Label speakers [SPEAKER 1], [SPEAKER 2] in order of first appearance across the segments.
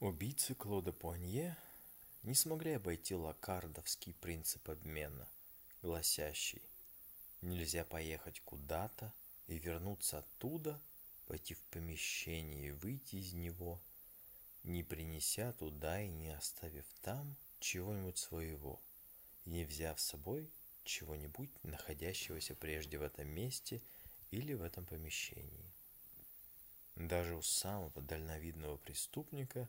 [SPEAKER 1] Убийцы Клода Пуанье не смогли обойти лакардовский принцип обмена, гласящий «нельзя поехать куда-то и вернуться оттуда, пойти в помещение и выйти из него, не принеся туда и не оставив там чего-нибудь своего, и не взяв с собой чего-нибудь, находящегося прежде в этом месте или в этом помещении. Даже у самого дальновидного преступника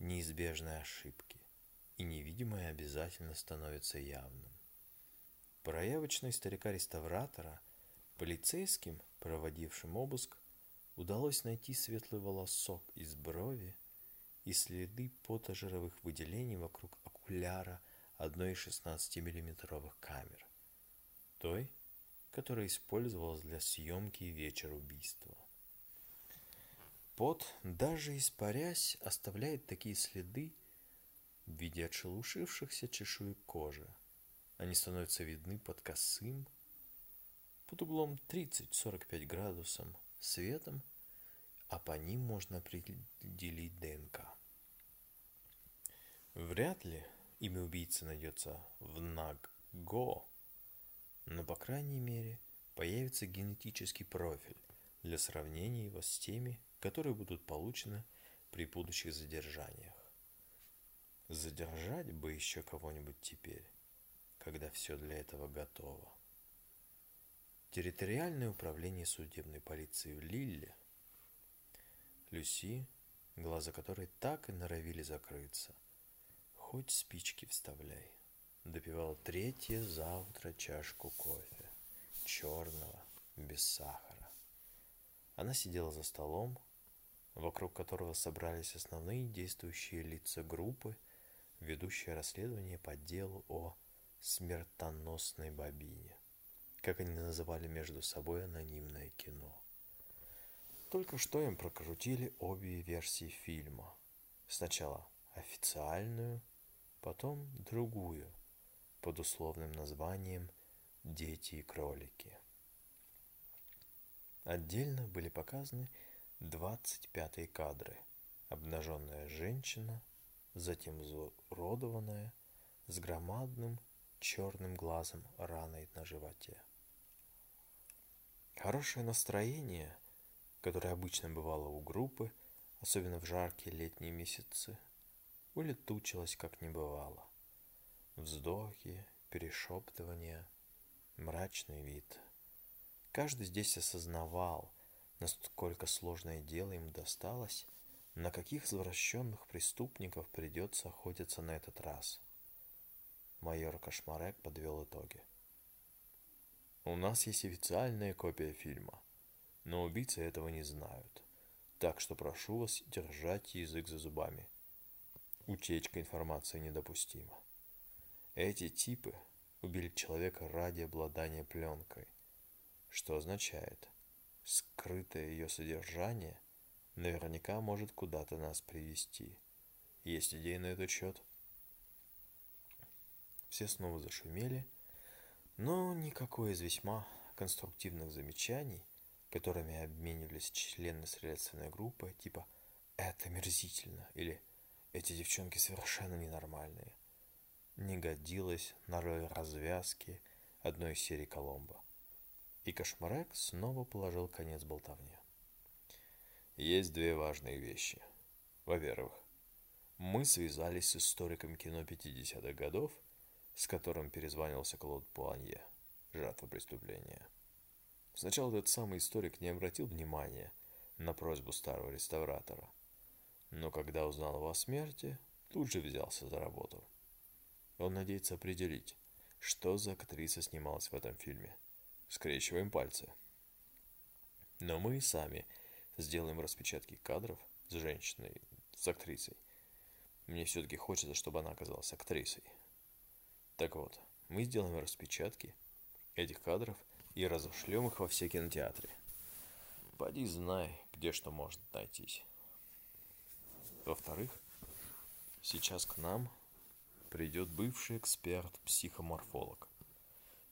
[SPEAKER 1] неизбежны ошибки, и невидимое обязательно становится явным. Проявочной старика-реставратора полицейским, проводившим обыск, удалось найти светлый волосок из брови и следы потожировых выделений вокруг окуляра одной из 16-миллиметровых камер, той, которая использовалась для съемки вечер убийства. Пот, даже испарясь, оставляет такие следы в виде отшелушившихся чешуек кожи. Они становятся видны под косым, под углом 30-45 градусом светом, а по ним можно определить ДНК. Вряд ли имя убийцы найдется в НАГ-ГО, но, по крайней мере, появится генетический профиль для сравнения его с теми, которые будут получены при будущих задержаниях. Задержать бы еще кого-нибудь теперь, когда все для этого готово. Территориальное управление судебной полиции в Лилле. Люси, глаза которой так и норовили закрыться. Хоть спички вставляй. Допивала третье за утро чашку кофе. Черного, без сахара. Она сидела за столом, вокруг которого собрались основные действующие лица группы, ведущие расследование по делу о смертоносной бобине, как они называли между собой анонимное кино. Только что им прокрутили обе версии фильма. Сначала официальную, потом другую, под условным названием «Дети и кролики». Отдельно были показаны 25 кадры. Обнаженная женщина, затем изуродованная, с громадным черным глазом раной на животе. Хорошее настроение, которое обычно бывало у группы, особенно в жаркие летние месяцы, улетучилось как не бывало. Вздохи, перешептывания, мрачный вид. Каждый здесь осознавал – насколько сложное дело им досталось, на каких извращенных преступников придется охотиться на этот раз. Майор Кошмарек подвел итоги. У нас есть официальная копия фильма, но убийцы этого не знают, так что прошу вас держать язык за зубами. Утечка информации недопустима. Эти типы убили человека ради обладания пленкой, что означает – скрытое ее содержание наверняка может куда-то нас привести. Есть идеи на этот счет? Все снова зашумели, но никакой из весьма конструктивных замечаний, которыми обменивались члены следственной группы, типа «это мерзительно» или «эти девчонки совершенно ненормальные», не годилось на роль развязки одной из серий Коломбо. И Кошмарек снова положил конец болтовне. Есть две важные вещи. Во-первых, мы связались с историком кино 50-х годов, с которым перезванивался Клод Пуанье, жертва преступления. Сначала этот самый историк не обратил внимания на просьбу старого реставратора, но когда узнал его о смерти, тут же взялся за работу. Он надеется определить, что за актриса снималась в этом фильме – скрещиваем пальцы. Но мы сами сделаем распечатки кадров с женщиной, с актрисой. Мне все-таки хочется, чтобы она оказалась актрисой. Так вот, мы сделаем распечатки этих кадров и разошлем их во все кинотеатры. Поди знай, где что может найтись. Во-вторых, сейчас к нам придет бывший эксперт-психоморфолог.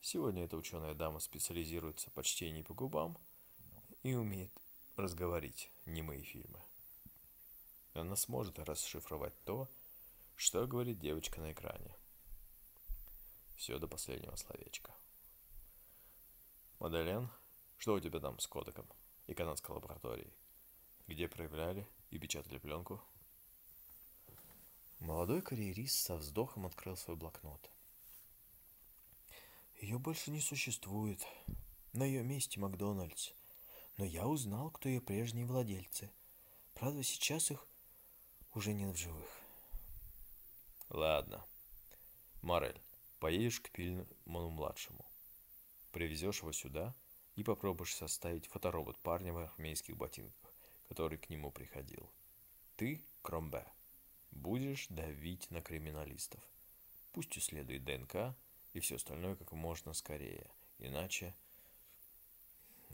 [SPEAKER 1] Сегодня эта ученая дама специализируется по чтению по губам и умеет разговорить немые фильмы. она сможет расшифровать то, что говорит девочка на экране. Все до последнего словечка. Мадален, что у тебя там с кодеком и канадской лабораторией? Где проявляли и печатали пленку? Молодой карьерист со вздохом открыл свой блокнот. Ее больше не существует. На ее месте Макдональдс. Но я узнал, кто ее прежние владельцы. Правда, сейчас их уже нет в живых. Ладно. Марель, поедешь к Пильману-младшему. Привезешь его сюда и попробуешь составить фоторобот парня в армейских ботинках, который к нему приходил. Ты, Кромбе, будешь давить на криминалистов. Пусть исследует ДНК и все остальное как можно скорее. Иначе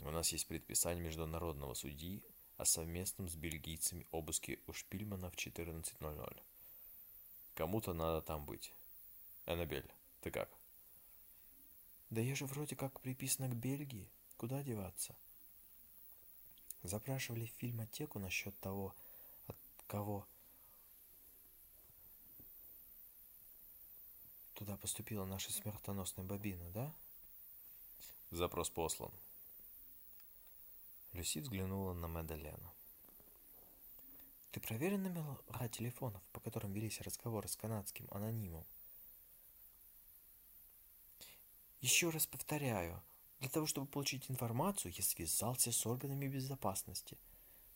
[SPEAKER 1] у нас есть предписание международного судьи о совместном с бельгийцами обыске у Шпильмана в 14.00. Кому-то надо там быть. Эннабель, ты как? Да я же вроде как приписана к Бельгии. Куда деваться? Запрашивали в фильмотеку насчет того, от кого туда поступила наша смертоносная бобина, да? Запрос послан. Люси взглянула на Медалена. Ты проверил номера телефонов, по которым велись разговоры с канадским анонимом? Еще раз повторяю, для того, чтобы получить информацию, я связался с органами безопасности.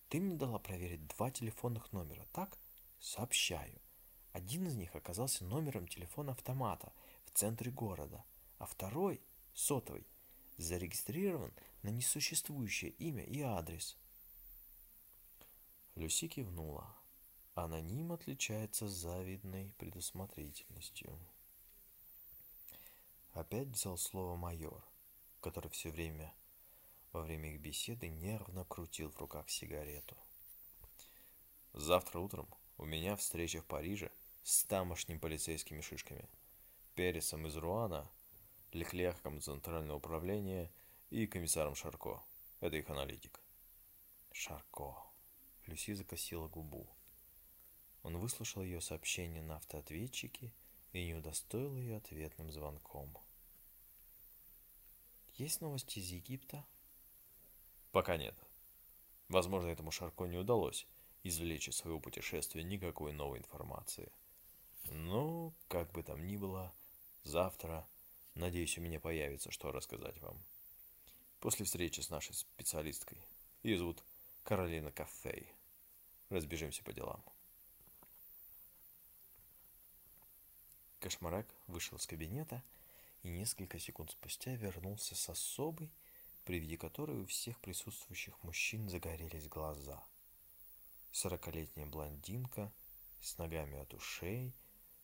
[SPEAKER 1] Ты мне дала проверить два телефонных номера, так? Сообщаю. Один из них оказался номером телефона автомата в центре города, а второй, сотовый, зарегистрирован на несуществующее имя и адрес. Люси кивнула. Аноним отличается завидной предусмотрительностью. Опять взял слово майор, который все время во время их беседы нервно крутил в руках сигарету. Завтра утром у меня встреча в Париже с тамошними полицейскими шишками. Пересом из Руана, Леклерком Центрального управления и комиссаром Шарко. Это их аналитик. Шарко. Люси закосила губу. Он выслушал ее сообщение на автоответчике и не удостоил ее ответным звонком. Есть новости из Египта? Пока нет. Возможно, этому Шарко не удалось извлечь из своего путешествия никакой новой информации. Но, как бы там ни было, завтра, надеюсь, у меня появится, что рассказать вам. После встречи с нашей специалисткой. Ее зовут Каролина Кафей. Разбежимся по делам. Кошмарак вышел из кабинета и несколько секунд спустя вернулся с особой, при виде которой у всех присутствующих мужчин загорелись глаза. Сорокалетняя блондинка с ногами от ушей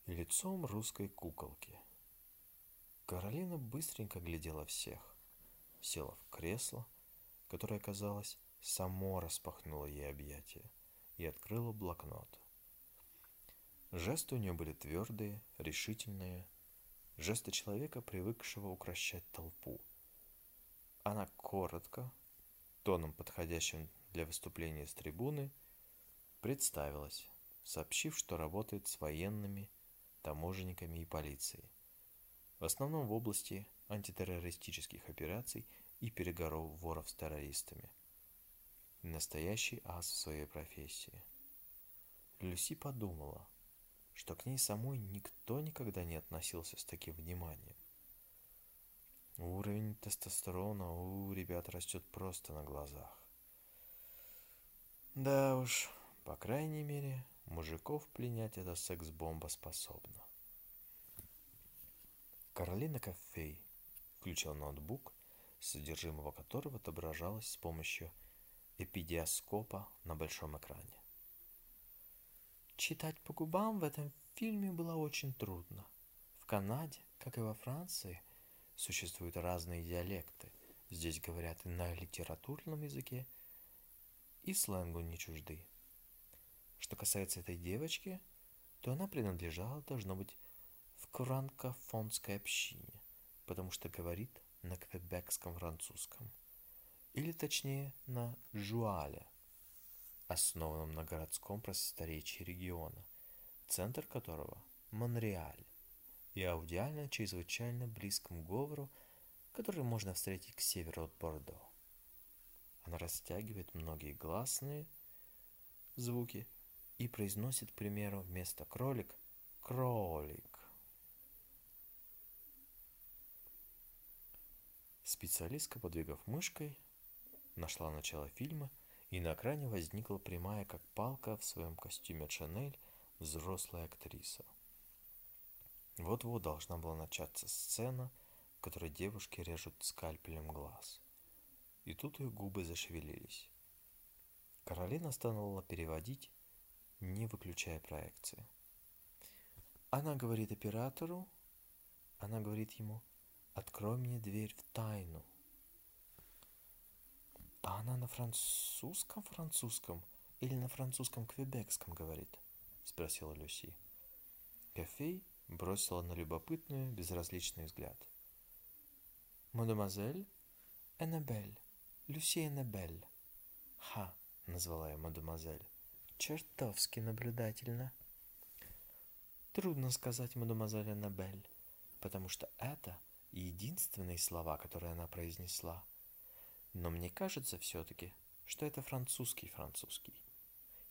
[SPEAKER 1] и лицом русской куколки. Каролина быстренько глядела всех, села в кресло, которое, казалось, само распахнуло ей объятия и открыла блокнот. Жесты у нее были твердые, решительные, жесты человека, привыкшего укращать толпу. Она коротко, тоном подходящим для выступления с трибуны, представилась, сообщив, что работает с военными, таможенниками и полицией, в основном в области антитеррористических операций и переговоров с террористами. Настоящий ас в своей профессии. Люси подумала – что к ней самой никто никогда не относился с таким вниманием. Уровень тестостерона у ребят растет просто на глазах. Да уж, по крайней мере, мужиков пленять эта секс-бомба способна. Каролина Кофей включила ноутбук, содержимого которого отображалось с помощью эпидиоскопа на большом экране. Читать по губам в этом фильме было очень трудно. В Канаде, как и во Франции, существуют разные диалекты. Здесь говорят и на литературном языке, и сленгу не чужды. Что касается этой девочки, то она принадлежала, должно быть, в франкофонской общине, потому что говорит на квебекском французском, или точнее на жуале – основанном на городском просторечии региона, центр которого – Монреаль, и аудиально чрезвычайно близком говору, который можно встретить к северу от Бордо. Она растягивает многие гласные звуки и произносит, к примеру, вместо кролик – кролик. Специалистка, подвигав мышкой, нашла начало фильма, и на экране возникла прямая, как палка, в своем костюме Шанель, взрослая актриса. Вот-вот должна была начаться сцена, в которой девушки режут скальпелем глаз. И тут ее губы зашевелились. Каролина стала переводить, не выключая проекции. Она говорит оператору, она говорит ему, открой мне дверь в тайну. А она на французском французском или на французском квебекском говорит? Спросила Люси. Кофей бросила на любопытную, безразличный взгляд. «Мадемуазель Эннабель, Люси Эннабель». «Ха», — назвала я мадемуазель. «Чертовски наблюдательно». Трудно сказать мадемуазель Эннабель, потому что это единственные слова, которые она произнесла. Но мне кажется все-таки, что это французский французский.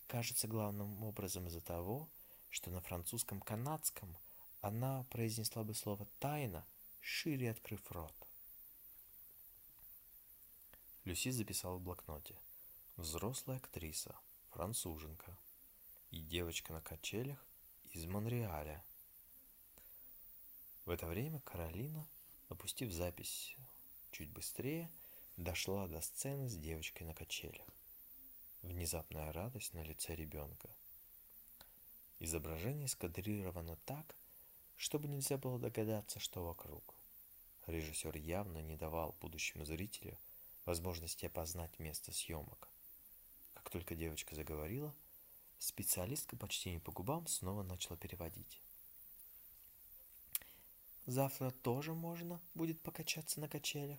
[SPEAKER 1] Кажется главным образом из-за того, что на французском канадском она произнесла бы слово «тайна», шире открыв рот. Люси записала в блокноте. Взрослая актриса, француженка. И девочка на качелях из Монреаля. В это время Каролина, опустив запись чуть быстрее, дошла до сцены с девочкой на качелях. Внезапная радость на лице ребенка. Изображение скадрировано так, чтобы нельзя было догадаться, что вокруг. Режиссер явно не давал будущему зрителю возможности опознать место съемок. Как только девочка заговорила, специалистка почти не по губам снова начала переводить. «Завтра тоже можно будет покачаться на качелях?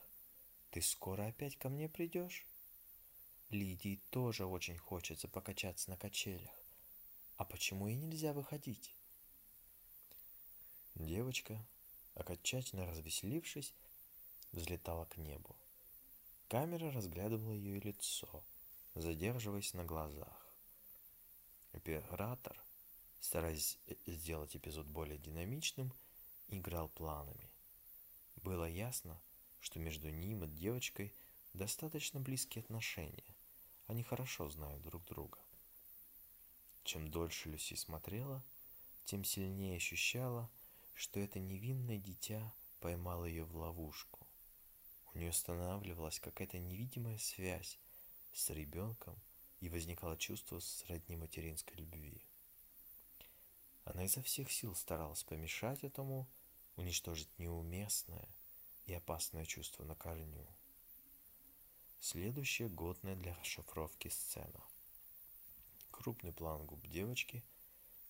[SPEAKER 1] Ты скоро опять ко мне придешь?» Лидии тоже очень хочется покачаться на качелях. А почему и нельзя выходить? Девочка, окончательно развеселившись, взлетала к небу. Камера разглядывала ее лицо, задерживаясь на глазах. Оператор, стараясь сделать эпизод более динамичным, играл планами. Было ясно, что между ним и девочкой достаточно близкие отношения. Они хорошо знают друг друга. Чем дольше Люси смотрела, тем сильнее ощущала, что это невинное дитя поймало ее в ловушку. У нее останавливалась какая-то невидимая связь с ребенком и возникало чувство сродни материнской любви. Она изо всех сил старалась помешать этому, уничтожить неуместное и опасное чувство на корню. Следующая годная для расшифровки сцена. Крупный план губ девочки,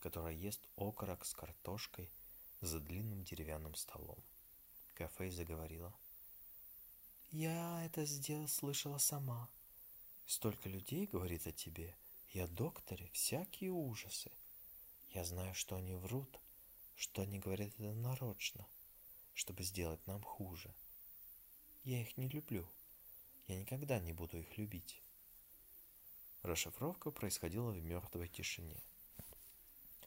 [SPEAKER 1] которая ест окорок с картошкой – за длинным деревянным столом. Кафе заговорила. «Я это сделала, слышала сама. Столько людей говорит о тебе, и о докторе всякие ужасы. Я знаю, что они врут, что они говорят это нарочно, чтобы сделать нам хуже. Я их не люблю. Я никогда не буду их любить». Расшифровка происходила в мертвой тишине.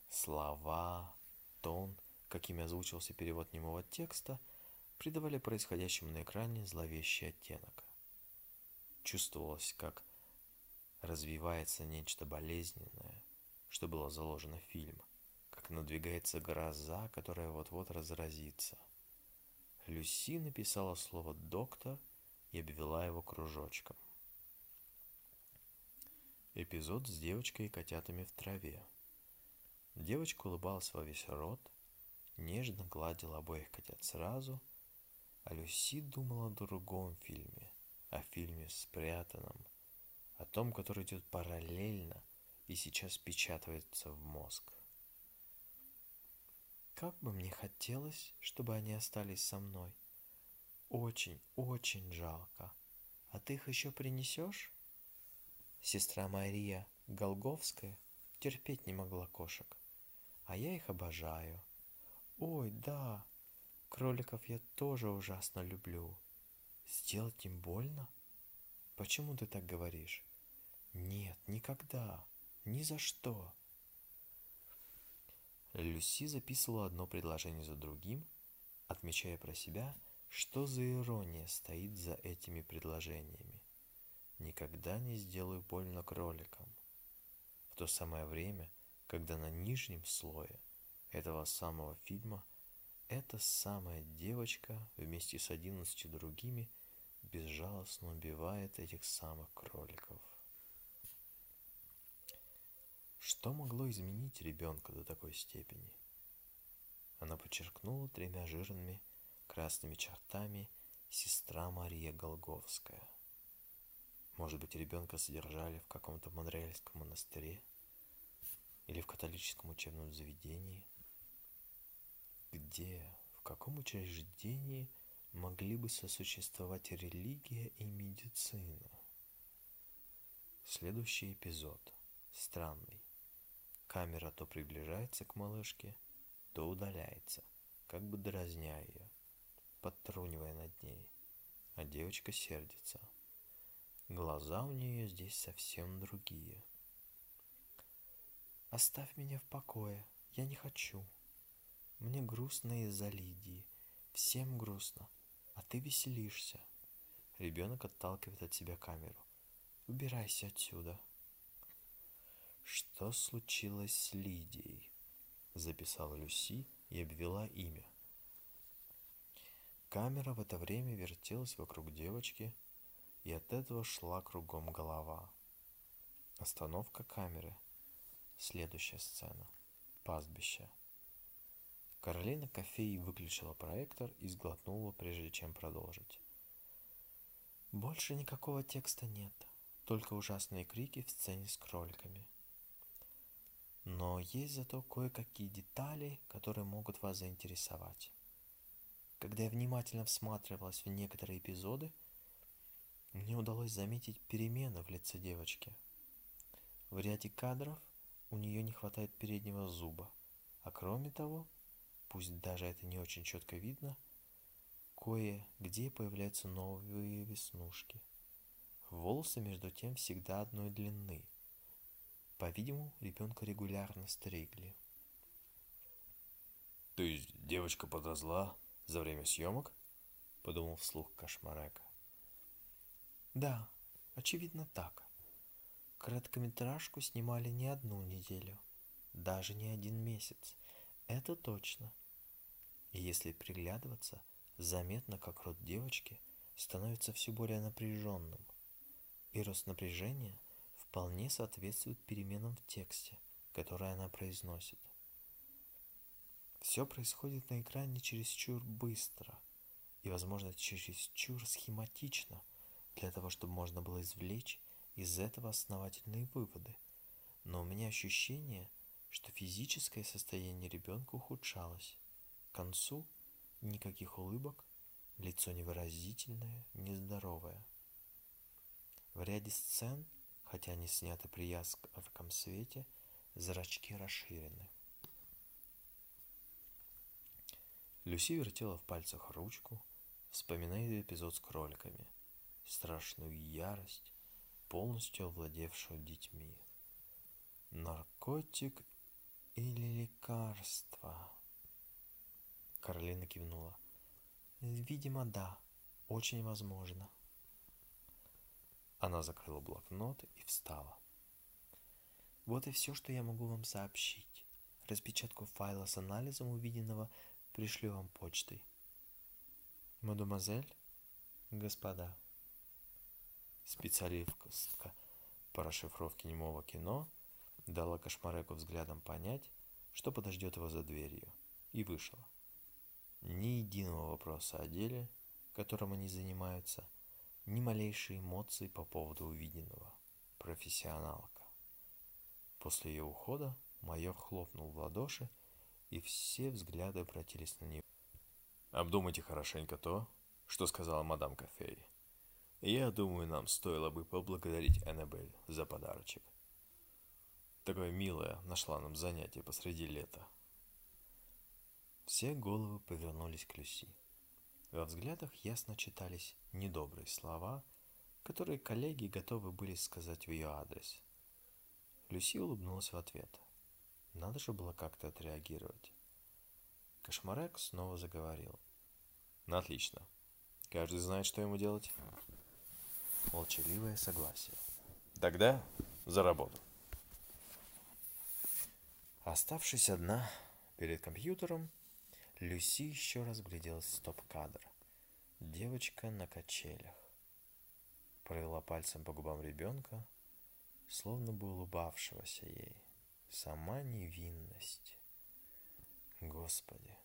[SPEAKER 1] Слова, тон – какими озвучился перевод немого текста, придавали происходящему на экране зловещий оттенок. Чувствовалось, как развивается нечто болезненное, что было заложено в фильм, как надвигается гроза, которая вот-вот разразится. Люси написала слово «доктор» и обвела его кружочком. Эпизод с девочкой и котятами в траве. Девочка улыбалась во весь рот – нежно гладил обоих котят сразу, а Люси думала о другом фильме, о фильме «Спрятанном», о том, который идет параллельно и сейчас печатается в мозг. Как бы мне хотелось, чтобы они остались со мной. Очень, очень жалко. А ты их еще принесешь? Сестра Мария
[SPEAKER 2] Голговская терпеть не могла кошек, а я их обожаю. Ой, да, кроликов я тоже ужасно люблю. Сделать им больно? Почему ты так говоришь? Нет, никогда, ни за что. Люси записывала одно предложение за другим, отмечая про себя, что за ирония стоит за этими предложениями. Никогда не сделаю больно кроликам. В то самое время, когда на нижнем слое этого самого фильма эта самая девочка вместе с одиннадцатью другими безжалостно убивает этих самых кроликов. Что могло изменить ребенка до такой степени? Она подчеркнула тремя жирными красными чертами сестра Мария Голговская. Может быть, ребенка содержали в каком-то монреальском монастыре или в католическом учебном заведении? Где, в каком учреждении могли бы сосуществовать религия и медицина? Следующий эпизод. Странный. Камера то приближается к малышке, то удаляется, как бы дразня ее, подтрунивая над ней, а девочка сердится. Глаза у нее здесь совсем другие. «Оставь меня в покое, я не хочу. Мне грустно из-за Лидии, всем грустно, а ты веселишься». Ребенок отталкивает от себя камеру. «Убирайся отсюда». «Что случилось с Лидией?» – записала Люси и обвела имя. Камера в это время вертелась вокруг девочки, и от этого шла кругом голова. Остановка камеры. Следующая сцена. Пастбище. Каролина Кофей выключила проектор и сглотнула, прежде чем продолжить. Больше никакого текста нет, только ужасные крики в сцене с кроликами – но есть зато кое-какие детали, которые могут вас заинтересовать. Когда я внимательно всматривалась в некоторые эпизоды, мне удалось заметить перемены в лице девочки. В ряде кадров у нее не хватает переднего зуба, а кроме того, пусть даже это не очень четко видно, кое-где появляются новые веснушки. Волосы, между тем, всегда одной длины – по-видимому, ребенка регулярно стригли.
[SPEAKER 1] То есть девочка подросла за время съемок? Подумал вслух Кошмарека.
[SPEAKER 2] Да, очевидно так. Короткометражку снимали не одну неделю, даже не один месяц. Это точно. И если приглядываться, заметно, как рот девочки становится все более напряженным. И рост напряжения – вполне соответствует переменам в тексте, которые она произносит. Все происходит на экране чересчур быстро и, возможно, чересчур схематично для того, чтобы можно было извлечь из этого основательные выводы. Но у меня ощущение, что физическое состояние ребенка ухудшалось. К концу никаких улыбок, лицо невыразительное, нездоровое. В ряде сцен – хотя они сняты при ярком свете, зрачки расширены. Люси вертела в пальцах ручку, вспоминая эпизод с кроликами, страшную ярость, полностью овладевшую детьми. Наркотик или лекарство? Каролина кивнула. Видимо, да, очень возможно. Она закрыла блокнот и встала. Вот и все, что я могу вам сообщить. Распечатку файла с анализом увиденного пришлю вам почтой. Мадемуазель, господа. Специалистка по расшифровке немого кино дала Кошмареку взглядом понять, что подождет его за дверью, и вышла. Ни единого вопроса о деле, которым они занимаются – ни малейшей эмоции по поводу увиденного. Профессионалка. После ее ухода майор хлопнул в ладоши, и все взгляды обратились на нее.
[SPEAKER 1] Обдумайте хорошенько то, что сказала мадам Кофей. Я думаю, нам стоило бы поблагодарить Эннабель за подарочек.
[SPEAKER 2] такое милое нашла нам занятие посреди лета. Все головы повернулись к Люси. Во взглядах ясно читались недобрые слова, которые коллеги готовы были сказать в ее адрес. Люси улыбнулась в ответ. Надо же было как-то отреагировать. Кошмарек снова заговорил. Ну, отлично. Каждый знает, что ему делать. Молчаливое согласие. Тогда за работу. Оставшись одна перед компьютером, Люси еще раз гляделась в стоп-кадр. Девочка на качелях. Провела пальцем по губам ребенка, словно бы улыбавшегося ей. Сама невинность. Господи,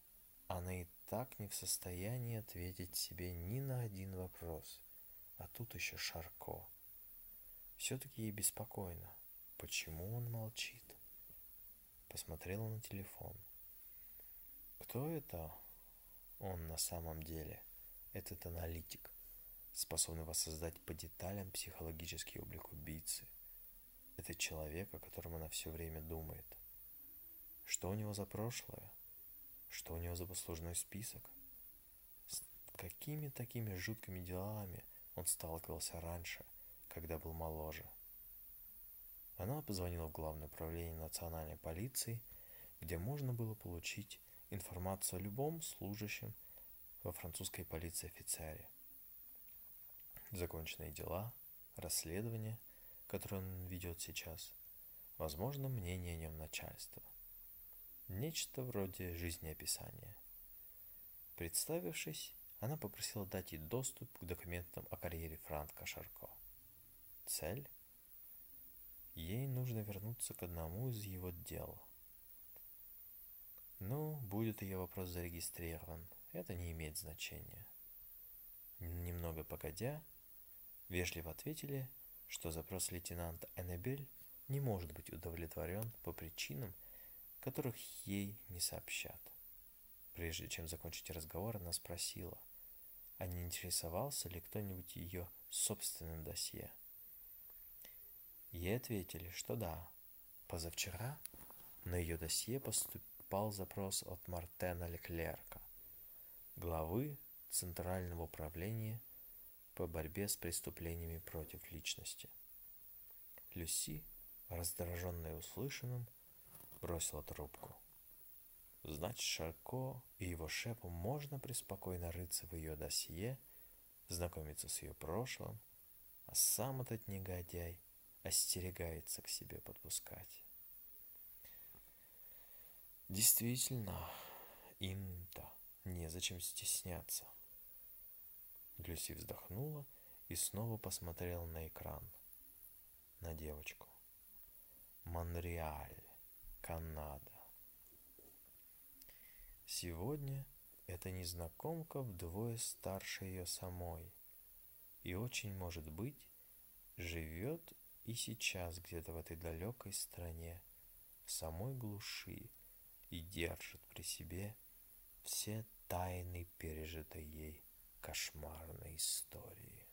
[SPEAKER 2] она и так не в состоянии ответить себе ни на один вопрос. А тут еще Шарко. Все-таки ей беспокойно. Почему он молчит? Посмотрела на телефон. Кто это он на самом деле? Этот аналитик, способный воссоздать по деталям психологический облик убийцы. Это человек, о котором она все время думает. Что у него за прошлое? Что у него за послужной список? С какими такими жуткими делами он сталкивался раньше, когда был моложе? Она позвонила в Главное управление национальной полиции, где можно было получить информацию о любом служащем во французской полиции офицере. Законченные дела, расследование, которое он ведет сейчас, возможно, мнение о нем начальства. Нечто вроде жизнеописания. Представившись, она попросила дать ей доступ к документам о карьере Франка Шарко. Цель? Ей нужно вернуться к одному из его дел. Ну, будет ее вопрос зарегистрирован, это не имеет значения. Немного погодя, вежливо ответили, что запрос лейтенанта Эннебель не может быть удовлетворен по причинам, которых ей не сообщат. Прежде чем закончить разговор, она спросила, а не интересовался ли кто-нибудь ее собственным досье. Ей ответили, что да. Позавчера на ее досье поступал запрос от Мартена Леклерка, главы Центрального управления по борьбе с преступлениями против личности. Люси, раздраженная услышанным, бросила трубку. Значит, Шарко и его шепу можно преспокойно рыться в ее досье, знакомиться с ее прошлым, а сам этот негодяй остерегается к себе подпускать. Действительно, им-то незачем стесняться. Люси вздохнула и снова посмотрела на экран, на девочку. Монреаль, Канада. Сегодня эта незнакомка вдвое старше ее самой и очень может быть живет и сейчас где-то в этой далекой стране, в самой глуши и держит при себе все тайны пережитой ей кошмарной истории.